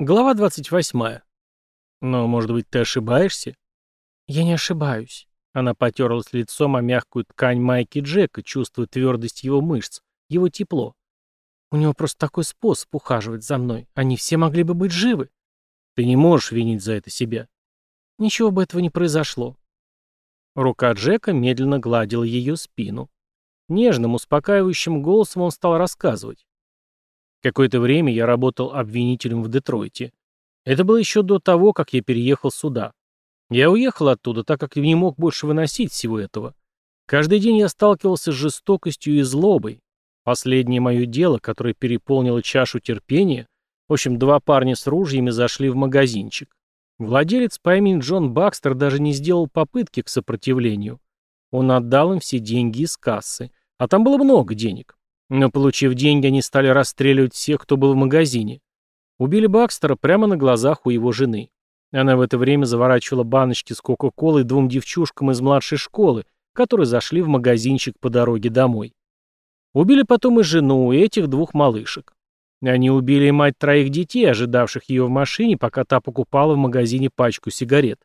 Глава 28. Но, может быть, ты ошибаешься? Я не ошибаюсь. Она потерлась лицом о мягкую ткань майки Джека, чувствуя твердость его мышц, его тепло. У него просто такой способ ухаживать за мной. Они все могли бы быть живы. Ты не можешь винить за это себя. Ничего бы этого не произошло. Рука Джека медленно гладила ее спину. Нежным, успокаивающим голосом он стал рассказывать. Какое-то время я работал обвинителем в Детройте. Это было еще до того, как я переехал сюда. Я уехал оттуда, так как не мог больше выносить всего этого. Каждый день я сталкивался с жестокостью и злобой. Последнее мое дело, которое переполнило чашу терпения, в общем, два парня с ружьями зашли в магазинчик. Владелец по имени Джон Бакстер даже не сделал попытки к сопротивлению. Он отдал им все деньги из кассы. А там было много денег. Но, получив деньги, они стали расстреливать всех, кто был в магазине. Убили Бакстера прямо на глазах у его жены. Она в это время заворачивала баночки с Кока-Колой двум девчушкам из младшей школы, которые зашли в магазинчик по дороге домой. Убили потом и жену, и этих двух малышек. Они убили и мать троих детей, ожидавших ее в машине, пока та покупала в магазине пачку сигарет.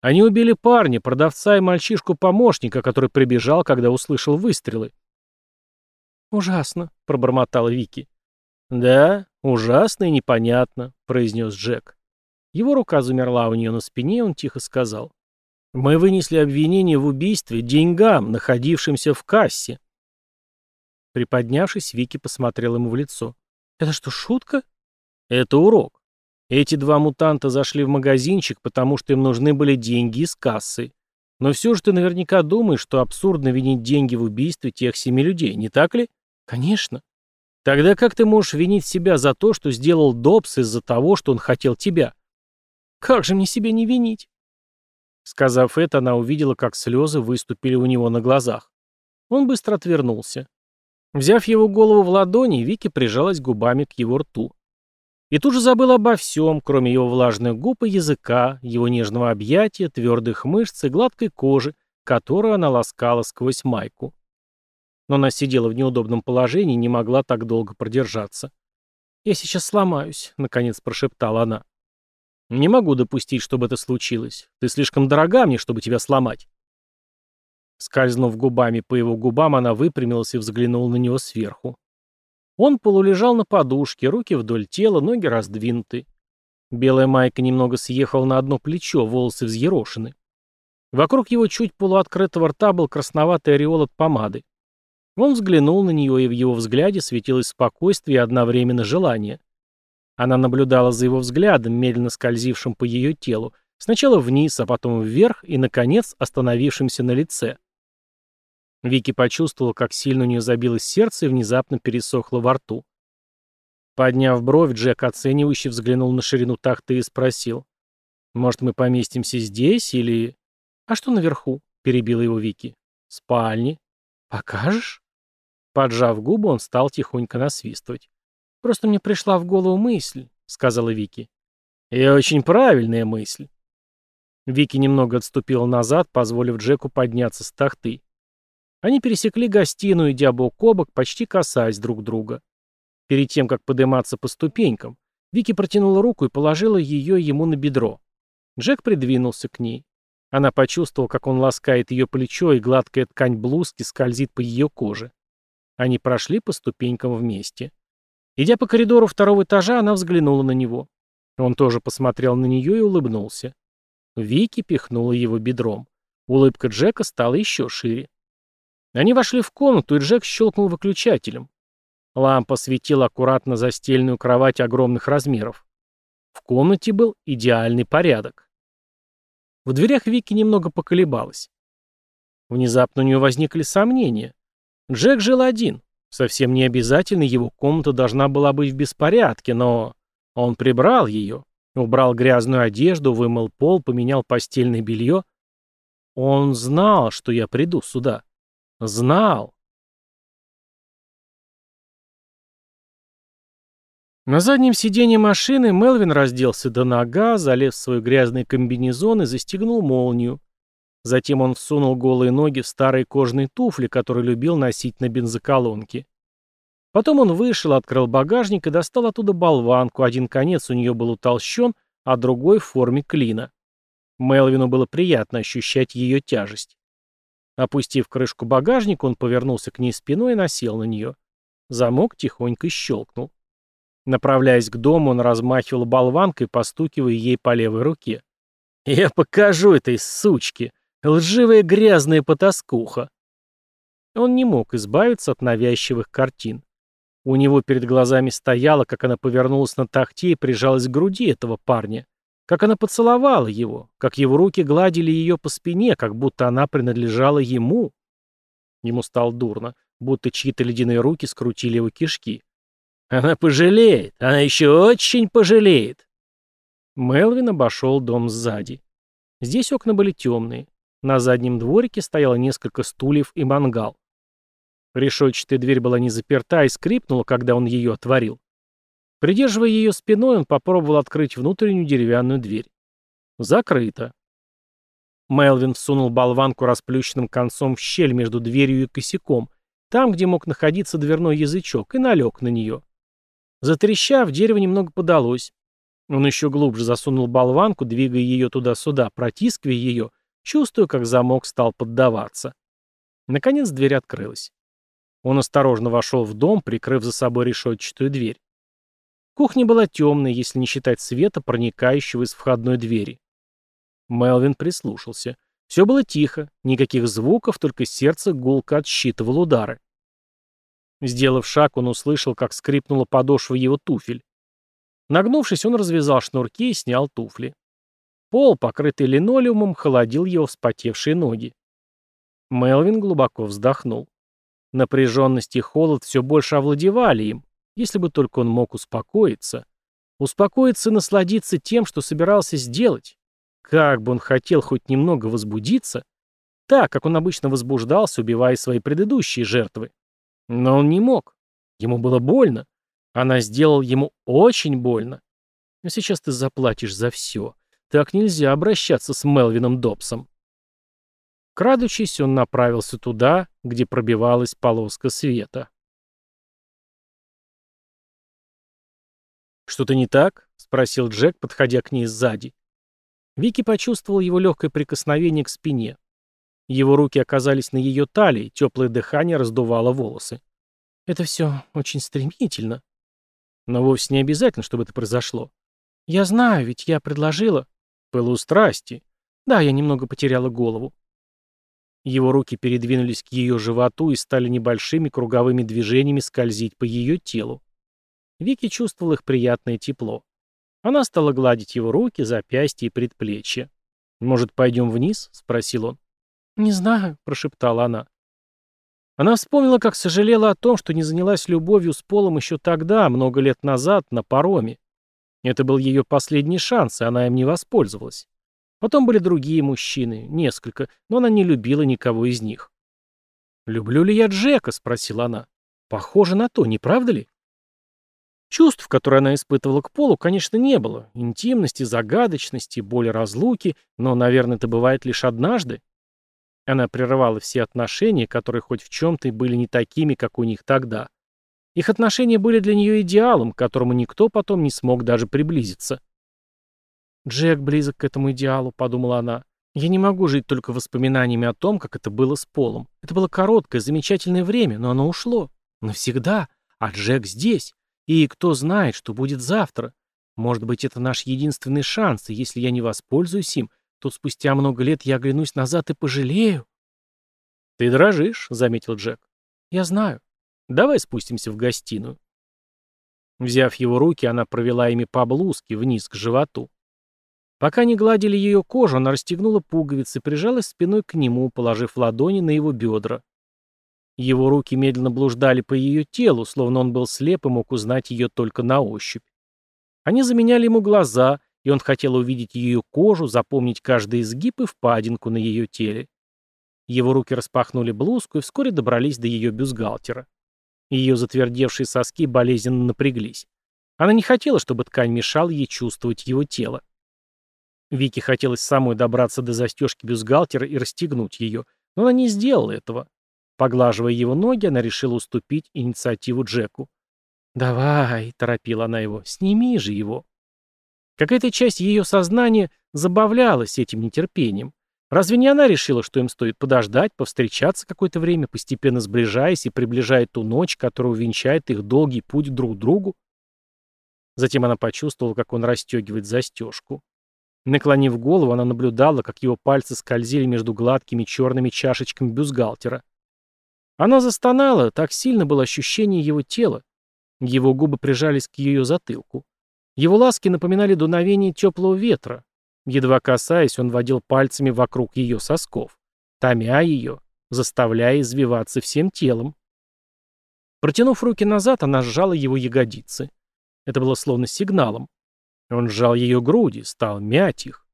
Они убили парня, продавца и мальчишку-помощника, который прибежал, когда услышал выстрелы. «Ужасно», — пробормотала Вики. «Да, ужасно и непонятно», — произнес Джек. Его рука замерла у нее на спине, и он тихо сказал. «Мы вынесли обвинение в убийстве деньгам, находившимся в кассе». Приподнявшись, Вики посмотрел ему в лицо. «Это что, шутка?» «Это урок. Эти два мутанта зашли в магазинчик, потому что им нужны были деньги из кассы. Но все же ты наверняка думаешь, что абсурдно винить деньги в убийстве тех семи людей, не так ли?» «Конечно». «Тогда как ты можешь винить себя за то, что сделал Добс из-за того, что он хотел тебя?» «Как же мне себя не винить?» Сказав это, она увидела, как слезы выступили у него на глазах. Он быстро отвернулся. Взяв его голову в ладони, Вики прижалась губами к его рту. И тут же забыла обо всем, кроме его влажных губ и языка, его нежного объятия, твердых мышц и гладкой кожи, которую она ласкала сквозь майку. Но она сидела в неудобном положении и не могла так долго продержаться. «Я сейчас сломаюсь», — наконец прошептала она. «Не могу допустить, чтобы это случилось. Ты слишком дорога мне, чтобы тебя сломать». Скользнув губами по его губам, она выпрямилась и взглянула на него сверху. Он полулежал на подушке, руки вдоль тела, ноги раздвинуты. Белая майка немного съехала на одно плечо, волосы взъерошены. Вокруг его чуть полуоткрытого рта был красноватый ореол от помады. Он взглянул на нее, и в его взгляде светилось спокойствие и одновременно желание. Она наблюдала за его взглядом, медленно скользившим по ее телу, сначала вниз, а потом вверх и, наконец, остановившимся на лице. Вики почувствовала, как сильно у нее забилось сердце и внезапно пересохло во рту. Подняв бровь, Джек оценивающе взглянул на ширину тахты и спросил. «Может, мы поместимся здесь или...» «А что наверху?» — перебила его Вики. «Спальни». «Покажешь?» Поджав губы, он стал тихонько насвистывать. «Просто мне пришла в голову мысль», — сказала Вики. «И очень правильная мысль». Вики немного отступила назад, позволив Джеку подняться с тахты. Они пересекли гостиную, идя бок о бок, почти касаясь друг друга. Перед тем, как подниматься по ступенькам, Вики протянула руку и положила ее ему на бедро. Джек придвинулся к ней. Она почувствовала, как он ласкает ее плечо, и гладкая ткань блузки скользит по ее коже. Они прошли по ступенькам вместе. Идя по коридору второго этажа, она взглянула на него. Он тоже посмотрел на нее и улыбнулся. Вики пихнула его бедром. Улыбка Джека стала еще шире. Они вошли в комнату, и Джек щелкнул выключателем. Лампа светила аккуратно застеленную кровать огромных размеров. В комнате был идеальный порядок. В дверях Вики немного поколебалась. Внезапно у нее возникли сомнения. Джек жил один. Совсем не обязательно его комната должна была быть в беспорядке, но он прибрал ее, убрал грязную одежду, вымыл пол, поменял постельное белье. Он знал, что я приду сюда. Знал. На заднем сиденье машины Мелвин разделся до нога, залез в свой грязный комбинезон и застегнул молнию. Затем он всунул голые ноги в старые кожаные туфли, которые любил носить на бензоколонке. Потом он вышел, открыл багажник и достал оттуда болванку, один конец у нее был утолщен, а другой в форме клина. Мелвину было приятно ощущать ее тяжесть. Опустив крышку багажника, он повернулся к ней спиной и насел на нее. Замок тихонько щелкнул. Направляясь к дому, он размахивал болванкой, постукивая ей по левой руке. «Я покажу этой сучке! Лживая грязная потаскуха!» Он не мог избавиться от навязчивых картин. У него перед глазами стояло, как она повернулась на тахте и прижалась к груди этого парня. Как она поцеловала его, как его руки гладили ее по спине, как будто она принадлежала ему. Ему стало дурно, будто чьи-то ледяные руки скрутили его кишки. Она пожалеет, она еще очень пожалеет. Мелвин обошел дом сзади. Здесь окна были темные. На заднем дворике стояло несколько стульев и мангал. Решетчатая дверь была не заперта и скрипнула, когда он ее отворил. Придерживая ее спиной, он попробовал открыть внутреннюю деревянную дверь. Закрыто. Мелвин всунул болванку расплющенным концом в щель между дверью и косяком, там, где мог находиться дверной язычок, и налег на нее. Затрещав, дерево немного подалось. Он еще глубже засунул болванку, двигая ее туда-сюда, протискивая ее, чувствуя, как замок стал поддаваться. Наконец дверь открылась. Он осторожно вошел в дом, прикрыв за собой решетчатую дверь. Кухня была темной, если не считать света, проникающего из входной двери. Мелвин прислушался. Все было тихо, никаких звуков, только сердце гулко отсчитывало удары. Сделав шаг, он услышал, как скрипнула подошва его туфель. Нагнувшись, он развязал шнурки и снял туфли. Пол, покрытый линолеумом, холодил его вспотевшие ноги. Мелвин глубоко вздохнул. Напряженность и холод все больше овладевали им, если бы только он мог успокоиться. Успокоиться и насладиться тем, что собирался сделать. Как бы он хотел хоть немного возбудиться, так, как он обычно возбуждался, убивая свои предыдущие жертвы. Но он не мог. Ему было больно. Она сделала ему очень больно. Но сейчас ты заплатишь за все. Так нельзя обращаться с Мелвином Добсом. Крадучись, он направился туда, где пробивалась полоска света. «Что-то не так?» — спросил Джек, подходя к ней сзади. Вики почувствовал его легкое прикосновение к спине. Его руки оказались на ее талии, теплое дыхание раздувало волосы. «Это все очень стремительно. Но вовсе не обязательно, чтобы это произошло. Я знаю, ведь я предложила...» «Пылу страсти. Да, я немного потеряла голову». Его руки передвинулись к ее животу и стали небольшими круговыми движениями скользить по ее телу. Вики чувствовал их приятное тепло. Она стала гладить его руки, запястья и предплечья. «Может, пойдем вниз?» — спросил он. «Не знаю», — прошептала она. Она вспомнила, как сожалела о том, что не занялась любовью с Полом еще тогда, много лет назад, на пароме. Это был ее последний шанс, и она им не воспользовалась. Потом были другие мужчины, несколько, но она не любила никого из них. «Люблю ли я Джека?» — спросила она. «Похоже на то, не правда ли?» Чувств, которые она испытывала к Полу, конечно, не было. Интимности, загадочности, боли разлуки, но, наверное, это бывает лишь однажды. Она прерывала все отношения, которые хоть в чем-то были не такими, как у них тогда. Их отношения были для нее идеалом, к которому никто потом не смог даже приблизиться. «Джек близок к этому идеалу», — подумала она. «Я не могу жить только воспоминаниями о том, как это было с Полом. Это было короткое, замечательное время, но оно ушло. Навсегда. А Джек здесь. И кто знает, что будет завтра. Может быть, это наш единственный шанс, и если я не воспользуюсь им, то спустя много лет я оглянусь назад и пожалею». «Ты дрожишь», — заметил Джек. «Я знаю. Давай спустимся в гостиную». Взяв его руки, она провела ими по блузке вниз к животу. Пока не гладили ее кожу, она расстегнула пуговицы, прижалась спиной к нему, положив ладони на его бедра. Его руки медленно блуждали по ее телу, словно он был слеп и мог узнать ее только на ощупь. Они заменяли ему глаза, и он хотел увидеть ее кожу, запомнить каждый изгиб и впадинку на ее теле. Его руки распахнули блузку и вскоре добрались до ее бюстгальтера. Ее затвердевшие соски болезненно напряглись. Она не хотела, чтобы ткань мешала ей чувствовать его тело. Вике хотелось самой добраться до застежки бюстгальтера и расстегнуть ее, но она не сделала этого. Поглаживая его ноги, она решила уступить инициативу Джеку. «Давай», — торопила она его, — «сними же его». Какая-то часть ее сознания забавлялась этим нетерпением. Разве не она решила, что им стоит подождать, повстречаться какое-то время, постепенно сближаясь и приближая ту ночь, которая увенчает их долгий путь друг к другу? Затем она почувствовала, как он расстегивает застежку. Наклонив голову, она наблюдала, как его пальцы скользили между гладкими черными чашечками бюстгальтера. Она застонала, так сильно было ощущение его тела. Его губы прижались к ее затылку. Его ласки напоминали дуновение теплого ветра. Едва касаясь, он водил пальцами вокруг ее сосков, томя ее, заставляя извиваться всем телом. Протянув руки назад, она сжала его ягодицы. Это было словно сигналом. Он сжал ее груди, стал мять их.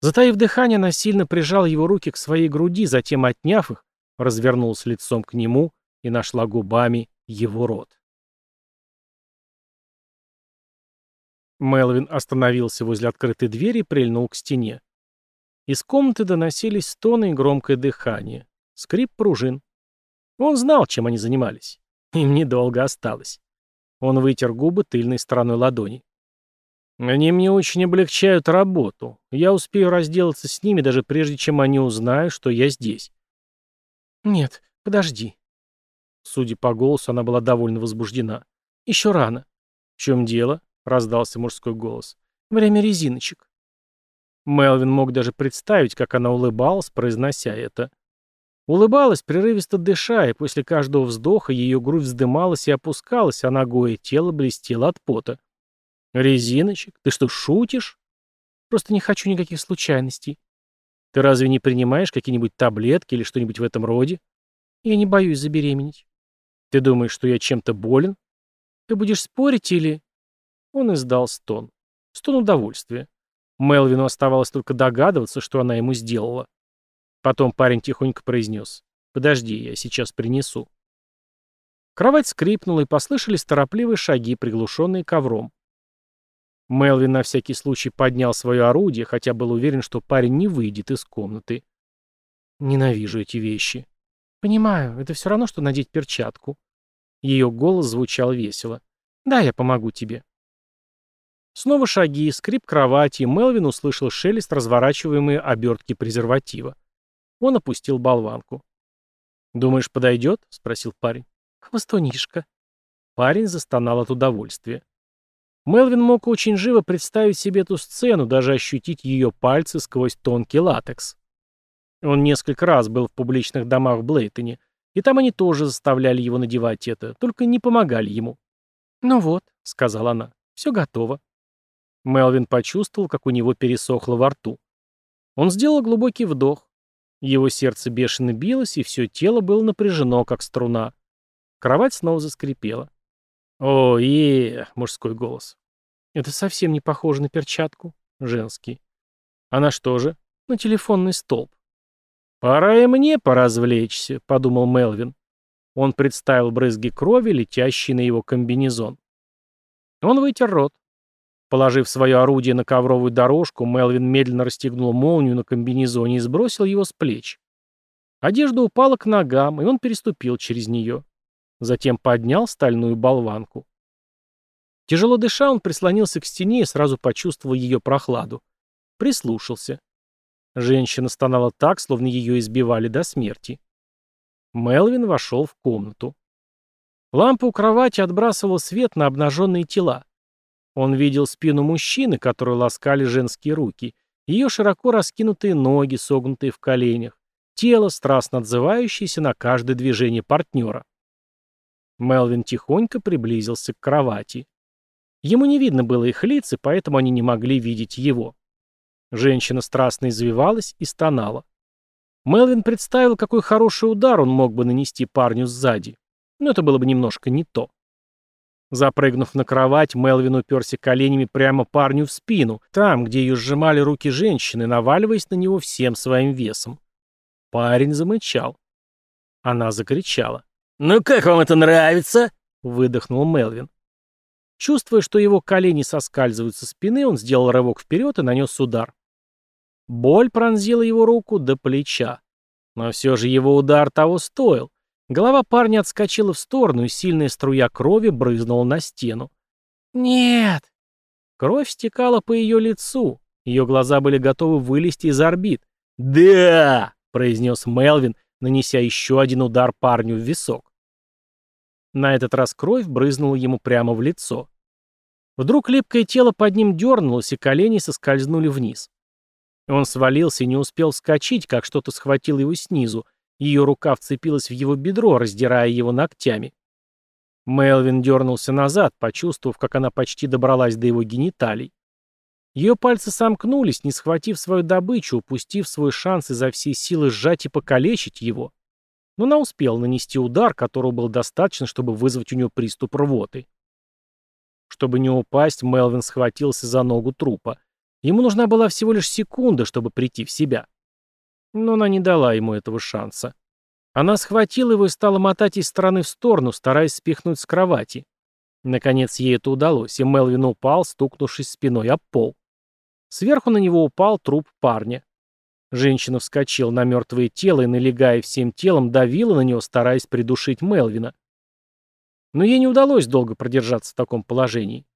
Затаив дыхание, она сильно прижала его руки к своей груди, затем, отняв их, развернулась лицом к нему и нашла губами его рот. Мелвин остановился возле открытой двери и прильнул к стене. Из комнаты доносились стоны и громкое дыхание. Скрип пружин. Он знал, чем они занимались. Им недолго осталось. Он вытер губы тыльной стороной ладони. «Они мне очень облегчают работу. Я успею разделаться с ними, даже прежде, чем они узнают, что я здесь». «Нет, подожди». Судя по голосу, она была довольно возбуждена. «Еще рано». «В чем дело?» — раздался мужской голос. «Время резиночек». Мелвин мог даже представить, как она улыбалась, произнося это. Улыбалась, прерывисто дыша, и после каждого вздоха ее грудь вздымалась и опускалась, а ногое тело блестело от пота. «Резиночек? Ты что, шутишь?» «Просто не хочу никаких случайностей». «Ты разве не принимаешь какие-нибудь таблетки или что-нибудь в этом роде?» «Я не боюсь забеременеть». «Ты думаешь, что я чем-то болен?» «Ты будешь спорить или...» Он издал стон. Стон удовольствия. Мелвину оставалось только догадываться, что она ему сделала. Потом парень тихонько произнес. «Подожди, я сейчас принесу». Кровать скрипнула, и послышались торопливые шаги, приглушенные ковром. Мелвин на всякий случай поднял свое орудие, хотя был уверен, что парень не выйдет из комнаты. Ненавижу эти вещи. Понимаю, это все равно, что надеть перчатку. Ее голос звучал весело. Да, я помогу тебе. Снова шаги, скрип кровати, Мелвин услышал шелест разворачиваемой обертки презерватива. Он опустил болванку. «Думаешь, подойдет?» — спросил парень. «Хвостунишка». Парень застонал от удовольствия. Мелвин мог очень живо представить себе эту сцену, даже ощутить ее пальцы сквозь тонкий латекс. Он несколько раз был в публичных домах в Блейтоне, и там они тоже заставляли его надевать это, только не помогали ему. «Ну вот», — сказала она, — «все готово». Мелвин почувствовал, как у него пересохло во рту. Он сделал глубокий вдох. Его сердце бешено билось, и все тело было напряжено, как струна. Кровать снова заскрипела. «О, е мужской голос. «Это совсем не похоже на перчатку». Женский. «Она что же?» «На телефонный столб». «Пора и мне поразвлечься», — подумал Мелвин. Он представил брызги крови, летящие на его комбинезон. Он вытер рот. Положив свое орудие на ковровую дорожку, Мелвин медленно расстегнул молнию на комбинезоне и сбросил его с плеч. Одежда упала к ногам, и он переступил через нее. Затем поднял стальную болванку. Тяжело дыша, он прислонился к стене и сразу почувствовал ее прохладу. Прислушался. Женщина стонала так, словно ее избивали до смерти. Мелвин вошел в комнату. Лампа у кровати отбрасывала свет на обнаженные тела. Он видел спину мужчины, которую ласкали женские руки, ее широко раскинутые ноги, согнутые в коленях, тело, страстно отзывающееся на каждое движение партнера. Мелвин тихонько приблизился к кровати. Ему не видно было их лиц, и поэтому они не могли видеть его. Женщина страстно извивалась и стонала. Мелвин представил, какой хороший удар он мог бы нанести парню сзади. Но это было бы немножко не то. Запрыгнув на кровать, Мелвин уперся коленями прямо парню в спину, там, где ее сжимали руки женщины, наваливаясь на него всем своим весом. Парень замычал. Она закричала. «Ну как вам это нравится?» — выдохнул Мелвин. Чувствуя, что его колени соскальзывают со спины, он сделал рывок вперед и нанес удар. Боль пронзила его руку до плеча. Но все же его удар того стоил. Голова парня отскочила в сторону, и сильная струя крови брызнула на стену. «Нет!» Кровь стекала по ее лицу. Ее глаза были готовы вылезти из орбит. «Да!» — произнес Мелвин, нанеся еще один удар парню в висок. На этот раз кровь брызнула ему прямо в лицо. Вдруг липкое тело под ним дернулось, и колени соскользнули вниз. Он свалился и не успел вскочить, как что-то схватило его снизу. Ее рука вцепилась в его бедро, раздирая его ногтями. Мелвин дернулся назад, почувствовав, как она почти добралась до его гениталий. Ее пальцы сомкнулись, не схватив свою добычу, упустив свой шанс изо всей силы сжать и покалечить его. Но она успела нанести удар, которого было достаточно, чтобы вызвать у нее приступ рвоты. Чтобы не упасть, Мелвин схватился за ногу трупа. Ему нужна была всего лишь секунда, чтобы прийти в себя. Но она не дала ему этого шанса. Она схватила его и стала мотать из стороны в сторону, стараясь спихнуть с кровати. Наконец ей это удалось, и Мелвин упал, стукнувшись спиной об пол. Сверху на него упал труп парня. Женщина вскочила на мертвое тело и, налегая всем телом, давила на него, стараясь придушить Мелвина. Но ей не удалось долго продержаться в таком положении.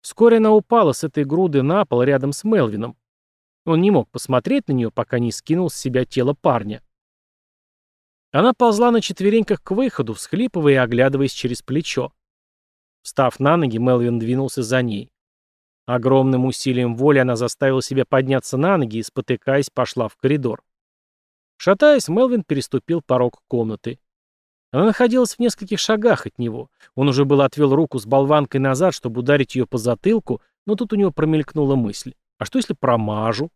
Вскоре она упала с этой груды на пол рядом с Мелвином. Он не мог посмотреть на нее, пока не скинул с себя тело парня. Она ползла на четвереньках к выходу, всхлипывая и оглядываясь через плечо. Встав на ноги, Мелвин двинулся за ней. Огромным усилием воли она заставила себя подняться на ноги и, спотыкаясь, пошла в коридор. Шатаясь, Мелвин переступил порог комнаты. Она находилась в нескольких шагах от него. Он уже был отвел руку с болванкой назад, чтобы ударить ее по затылку, но тут у него промелькнула мысль. А что если промажу?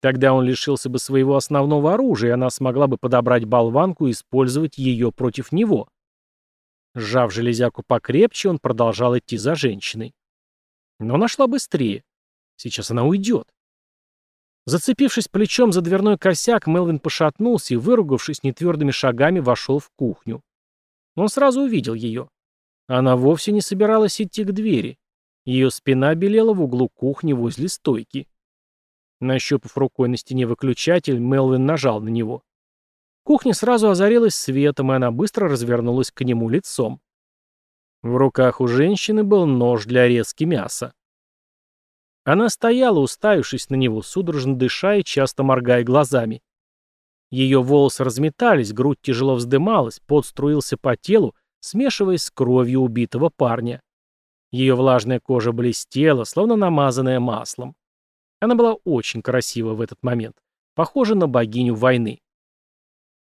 Тогда он лишился бы своего основного оружия, и она смогла бы подобрать болванку и использовать ее против него. Сжав железяку покрепче, он продолжал идти за женщиной. Но она шла быстрее. Сейчас она уйдет. Зацепившись плечом за дверной косяк, Мелвин пошатнулся и, выругавшись нетвердыми шагами, вошел в кухню. Он сразу увидел ее. Она вовсе не собиралась идти к двери. Ее спина белела в углу кухни возле стойки. Нащупав рукой на стене выключатель, Мелвин нажал на него. Кухня сразу озарилась светом, и она быстро развернулась к нему лицом. В руках у женщины был нож для резки мяса. Она стояла, уставившись на него, судорожно дыша и часто моргая глазами. Ее волосы разметались, грудь тяжело вздымалась, пот струился по телу, смешиваясь с кровью убитого парня. Ее влажная кожа блестела, словно намазанная маслом. Она была очень красива в этот момент, похожа на богиню войны.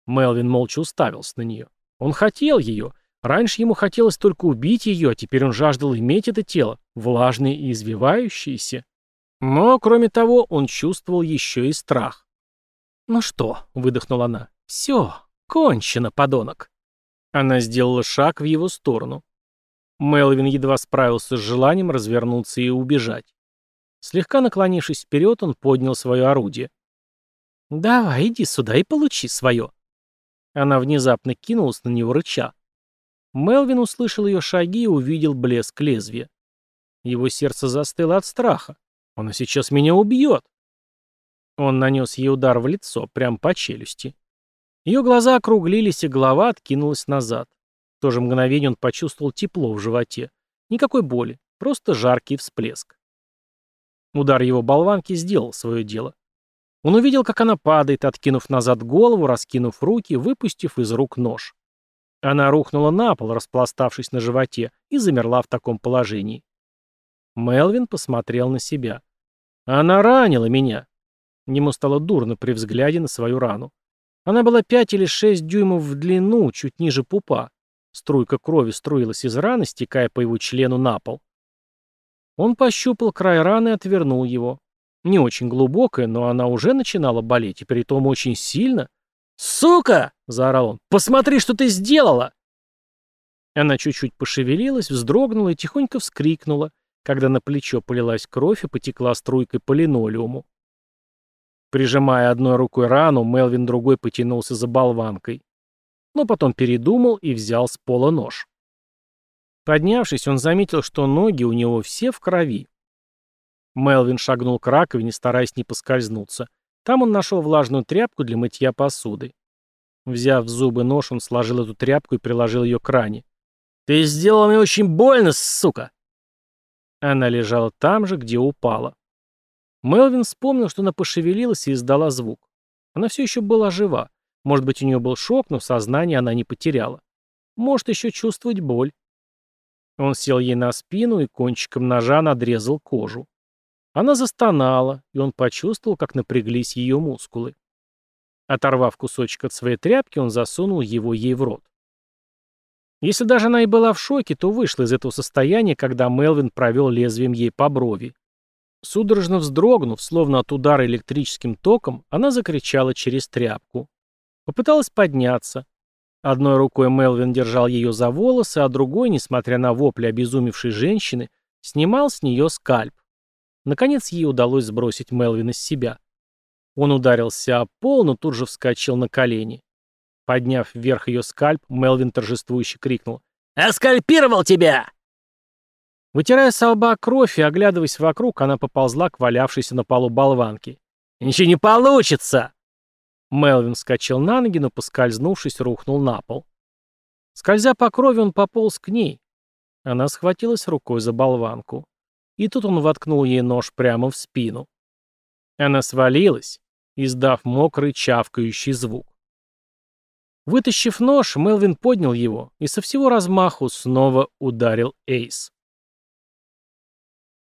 Мелвин молча уставился на нее. Он хотел ее, Раньше ему хотелось только убить ее, а теперь он жаждал иметь это тело, влажное и извивающееся. Но, кроме того, он чувствовал еще и страх. «Ну что?» — выдохнула она. «Все, кончено, подонок». Она сделала шаг в его сторону. Мелвин едва справился с желанием развернуться и убежать. Слегка наклонившись вперед, он поднял свое орудие. «Давай, иди сюда и получи свое». Она внезапно кинулась на него рыча. Мелвин услышал ее шаги и увидел блеск лезвия. Его сердце застыло от страха. Она сейчас меня убьет. Он нанес ей удар в лицо, прямо по челюсти. Ее глаза округлились, и голова откинулась назад. В то же мгновение он почувствовал тепло в животе. Никакой боли, просто жаркий всплеск. Удар его болванки сделал свое дело. Он увидел, как она падает, откинув назад голову, раскинув руки, выпустив из рук нож. Она рухнула на пол, распластавшись на животе, и замерла в таком положении. Мелвин посмотрел на себя. «Она ранила меня!» Ему стало дурно при взгляде на свою рану. Она была пять или шесть дюймов в длину, чуть ниже пупа. Струйка крови струилась из раны, стекая по его члену на пол. Он пощупал край раны и отвернул его. Не очень глубокая, но она уже начинала болеть, и притом очень сильно. «Сука!» — заорал он. «Посмотри, что ты сделала!» Она чуть-чуть пошевелилась, вздрогнула и тихонько вскрикнула, когда на плечо полилась кровь и потекла струйкой по линолеуму. Прижимая одной рукой рану, Мелвин другой потянулся за болванкой. Но потом передумал и взял с пола нож. Поднявшись, он заметил, что ноги у него все в крови. Мелвин шагнул к раковине, стараясь не поскользнуться. Там он нашел влажную тряпку для мытья посуды. Взяв в зубы нож, он сложил эту тряпку и приложил ее к ране. «Ты сделал мне очень больно, сука!» Она лежала там же, где упала. Мелвин вспомнил, что она пошевелилась и издала звук. Она все еще была жива. Может быть, у нее был шок, но сознание она не потеряла. Может еще чувствовать боль. Он сел ей на спину и кончиком ножа надрезал кожу. Она застонала, и он почувствовал, как напряглись ее мускулы. Оторвав кусочек от своей тряпки, он засунул его ей в рот. Если даже она и была в шоке, то вышла из этого состояния, когда Мелвин провел лезвием ей по брови. Судорожно вздрогнув, словно от удара электрическим током, она закричала через тряпку. Попыталась подняться. Одной рукой Мелвин держал ее за волосы, а другой, несмотря на вопли обезумевшей женщины, снимал с нее скальп. Наконец ей удалось сбросить Мелвина с себя. Он ударился о пол, но тут же вскочил на колени. Подняв вверх ее скальп, Мелвин торжествующе крикнул. «Эскальпировал тебя!» Вытирая с лба кровь и оглядываясь вокруг, она поползла к валявшейся на полу болванке. «Ничего не получится!» Мелвин вскочил на ноги, но, поскользнувшись, рухнул на пол. Скользя по крови, он пополз к ней. Она схватилась рукой за болванку. И тут он воткнул ей нож прямо в спину. Она свалилась, издав мокрый чавкающий звук. Вытащив нож, Мелвин поднял его и со всего размаху снова ударил Эйс.